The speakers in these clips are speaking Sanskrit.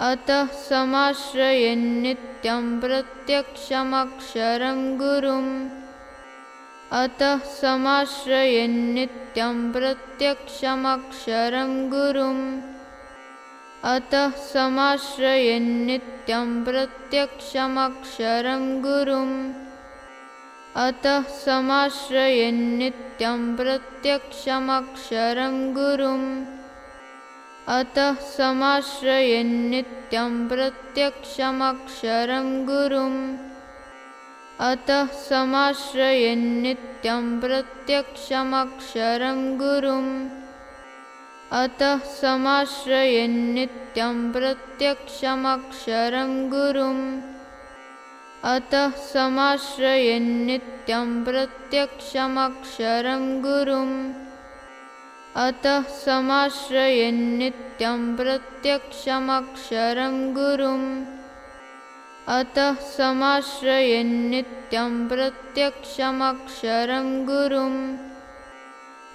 अतः समाश्रयन्नित्यं प्रत्यक्षमक्षरं गुरुम्। अतः समाश्रयन्नित्यं प्रत्यक्षमक्षरं गुरुम्। अतः समाश्रयन्नित्यं प्रत्यक्षमक्षरं गुरुम्। अतः समाश्रयन्नित्यं प्रत्यक्षमक्षरं गुरुम् अतः समाश्रयन्नित्यं प्रत्यक्षमक्षरं गुरुम्। अतः समाश्रयन्नित्यं प्रत्यक्षमक्षरं गुरुम्। अतः समाश्रयन्नित्यं प्रत्यक्षमक्षरं गुरुम्। अतः समाश्रयन्नित्यं प्रत्यक्षमक्षरं गुरुम् अतः समाश्रयन्नित्यं प्रत्यक्षमक्षरं गुरुम्। अतः समाश्रयन्नित्यं प्रत्यक्षमक्षरं गुरुम्।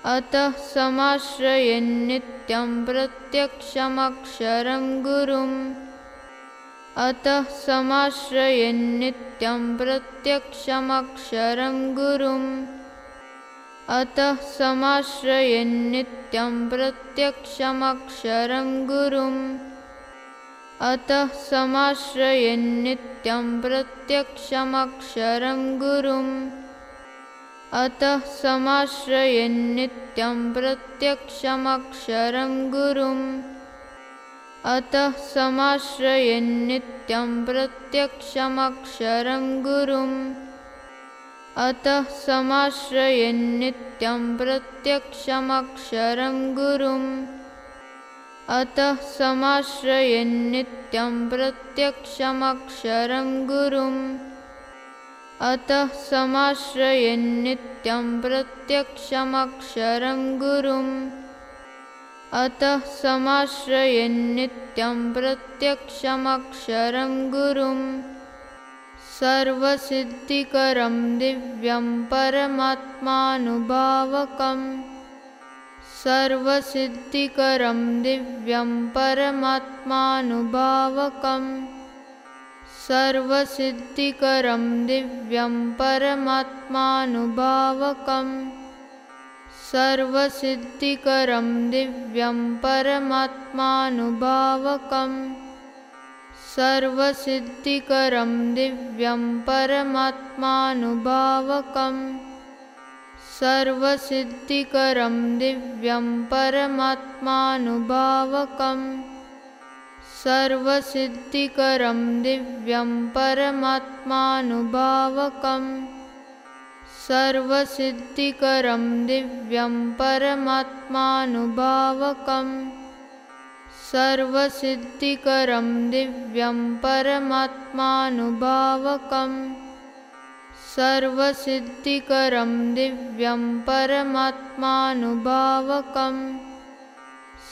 अतः समाश्रयन्नित्यं प्रत्यक्षमक्षरं गुरुम्। अतः समाश्रयन्नित्यं प्रत्यक्षमक्षरं गुरुम् अतः समाश्रयन्नित्यं प्रत्यक्षमक्षरं गुरुम्। अतः समाश्रयन्नित्यं प्रत्यक्षमक्षरं गुरुम्। अतः समाश्रयन्नित्यं प्रत्यक्षमक्षरं गुरुम्। अतः समाश्रयन्नित्यं प्रत्यक्षमक्षरं गुरुम् अतः समाश्रयन्नित्यं प्रत्यक्षमक्षरं गुरुम्। अतः समाश्रयन्नित्यं प्रत्यक्षमक्षरं गुरुम्। अतः समाश्रयन्नित्यं प्रत्यक्षमक्षरं गुरुम्। अतः समाश्रयन्नित्यं प्रत्यक्षमक्षरं गुरुम् सर्वसिद्धिकरं दिव्यं परमात्मानुभावकम् सर्वसिद्धिकरं दिव्यं परमात्मानुभावकम् सर्वसिद्धिकरं दिव्यं परमात्मानुभावकम् सर्वसिद्धिकरं दिव्यं परमात्मानुभावकम् सर्वसिद्धिकरं दिव्यं परमात्मानुभावकम्। सर्वसिद्धिकरं दिव्यं परमात्मानुभावकम्। सर्वसिद्धिकरं दिव्यं परमात्मानुभावकम्। सर्वसिद्धिकरं दिव्यं परमात्मानुभावकम् सर्वसिद्धिकरं दिव्यं परमात्मानुभावकम्। सर्वसिद्धिकरं दिव्यं परमात्मानुभावकम्।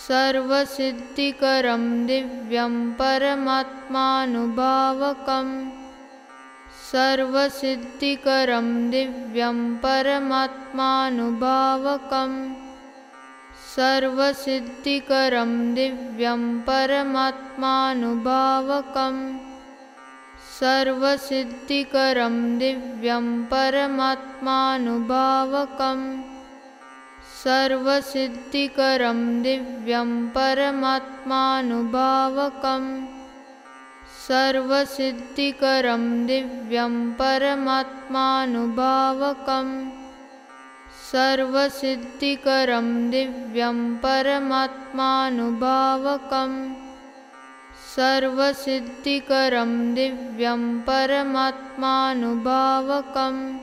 सर्वसिद्धिकरं दिव्यं परमात्मानुभावकम्। सर्वसिद्धिकरं दिव्यं परमात्मानुभावकम् सर्वसिद्धिकरं दिव्यं परमात्मानुभावकम् सर्वसिद्धिकरं दिव्यं परमात्मानुभावकम् सर्वसिद्धिकरं दिव्यं परमात्मानुभावकम् सर्वसिद्धिकरं दिव्यं परमात्मानुभावकम् सर्वसिद्धिकरं दिव्यं परमात्मानुभावकम्। सर्वसिद्धिकरं दिव्यं परमात्मानुभावकम्।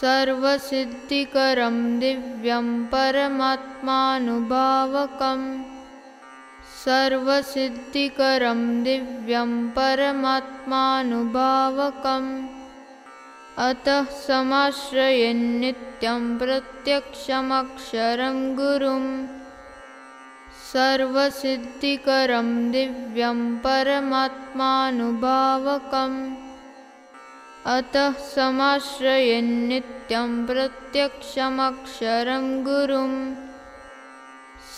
सर्वसिद्धिकरं दिव्यं परमात्मानुभावकम्। सर्वसिद्धिकरं दिव्यं परमात्मानुभावकम् अतः समाश्रयन्नित्यं प्रत्यक्षमक्षरं गुरुम्। सर्वसिद्धिकरं दिव्यं परमात्मानुभावकम्। अतः समाश्रयन्नित्यं प्रत्यक्षमक्षरं गुरुम्।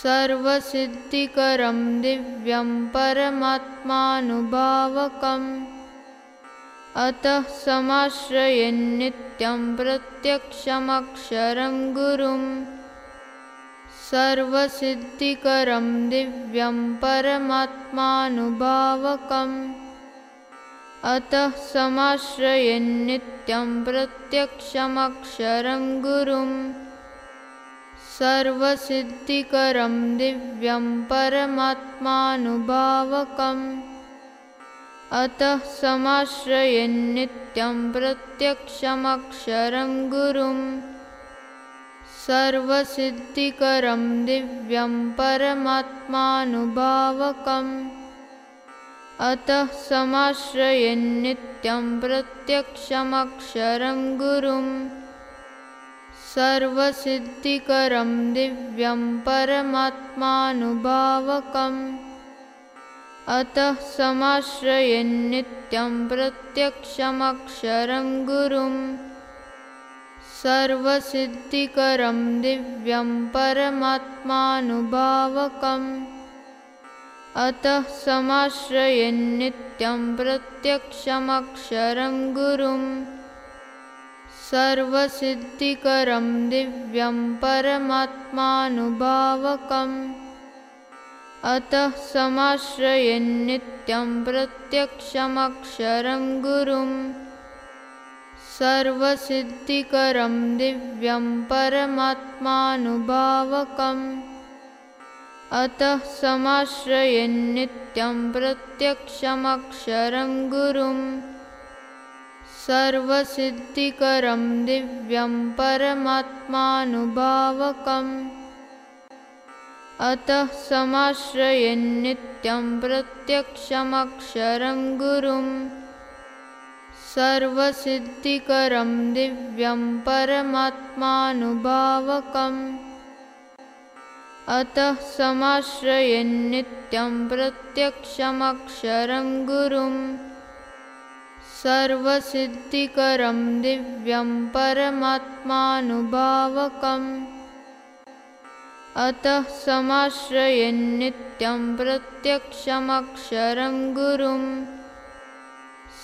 सर्वसिद्धिकरं दिव्यं परमात्मानुभावकम् अतः समाश्रयन्नित्यं प्रत्यक्षमक्षरं गुरुम् सर्वसिद्धिकरं दिव्यं परमात्मानुभावकम्। अतः समाश्रयन्नित्यं प्रत्यक्षमक्षरं गुरुम् सर्वसिद्धिकरं दिव्यं परमात्मानुभावकम् अतः समाश्रयन्नित्यं प्रत्यक्षमक्षरं गुरुम्। सर्वसिद्धिकरं दिव्यं परमात्मानुभावकम्। अतः समाश्रयन्नित्यं प्रत्यक्षमक्षरं गुरुम्। सर्वसिद्धिकरं दिव्यं परमात्मानुभावकम् अतः समाश्रयन्नित्यं प्रत्यक्षमक्षरं गुरुम्। सर्वसिद्धिकरं दिव्यं परमात्मानुभावकम्। अतः समाश्रयन्नित्यं प्रत्यक्षमक्षरं गुरुम्। सर्वसिद्धिकरं दिव्यं परमात्मानुभावकम् अतः समाश्रयन्नित्यं प्रत्यक्षमक्षरं गुरुम्। सर्वसिद्धिकरं दिव्यं परमात्मानुभावकम्। अतः समाश्रयन्नित्यं प्रत्यक्षमक्षरं गुरुम्। सर्वसिद्धिकरं दिव्यं परमात्मानुभावकम् अतः समाश्रयन्नित्यं प्रत्यक्षमक्षरं गुरुम्। सर्वसिद्धिकरं दिव्यं परमात्मानुभावकम्। अतः समाश्रयन्नित्यं प्रत्यक्षमक्षरं गुरुम्। सर्वसिद्धिकरं दिव्यं परमात्मानुभावकम् अतः समाश्रयन्नित्यं प्रत्यक्षमक्षरं गुरुम्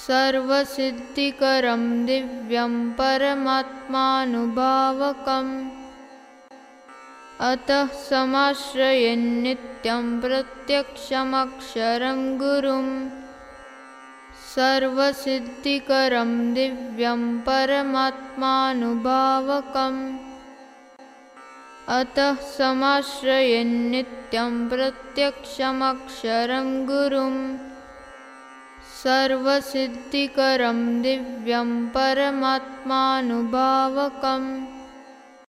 सर्वसिद्धिकरं दिव्यं परमात्मानुभावकम्। अतः समाश्रयन्नित्यं प्रत्यक्षमक्षरं गुरुम् सर्वसिद्धिकरं दिव्यं परमात्मानुभावकम् अतः समाश्रयन्नित्यं प्रत्यक्षमक्षरं गुरुम्। सर्वसिद्धिकरं दिव्यं परमात्मानुभावकम्